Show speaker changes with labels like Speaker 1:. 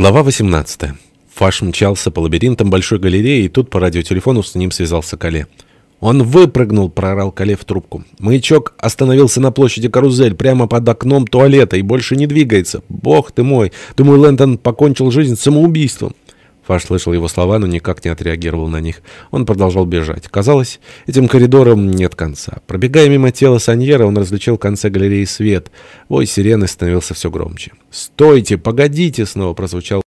Speaker 1: Глава 18. Фаш мчался по лабиринтам большой галереи, и тут по радиотелефону с ним связался Кале. «Он выпрыгнул!» — прорал Кале в трубку. «Маячок остановился на площади Карузель, прямо под окном туалета, и больше не двигается. Бог ты мой! Думаю, Лэнтон покончил жизнь самоубийством!» Фаш слышал его слова, но никак не отреагировал на них. Он продолжал бежать. Казалось, этим коридором нет конца. Пробегая мимо тела Саньера, он различил в конце галереи свет. Вой сирены становился все громче. «Стойте! Погодите!» — снова прозвучал